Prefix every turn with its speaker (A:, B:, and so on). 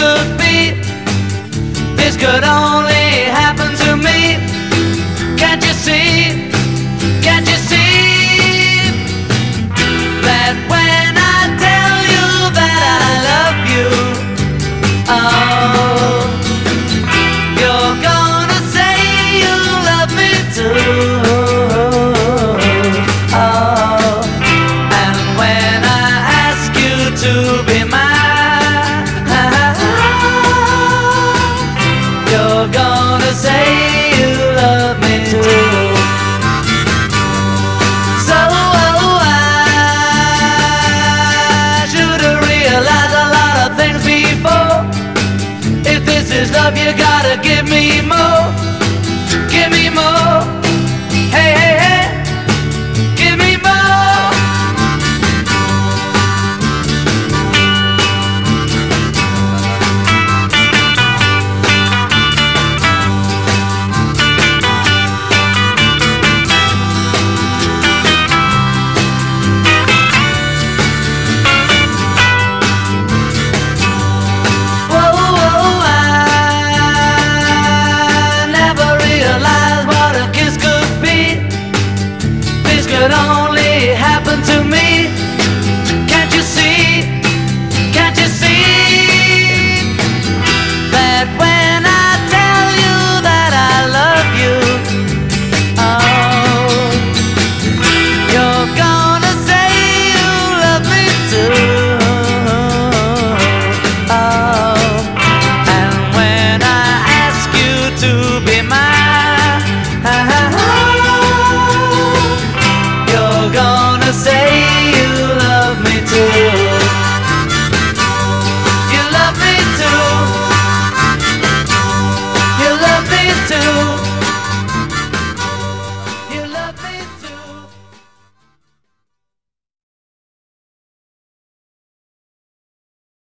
A: could be. This could only happen to me. Can't you see? Can't you see that when I tell you that I love you, oh, you're gonna say you love me too. Oh, and when I ask you to be mine, You're gonna say you love me too. So I should have realized a lot of things before. If this is love, you gotta give me more. Give me more. could only happen to me. Can't you see? Can't you see? That when I tell you that I love you, oh, you're gonna say you love me too. Oh, and when I ask you to be mine. gonna say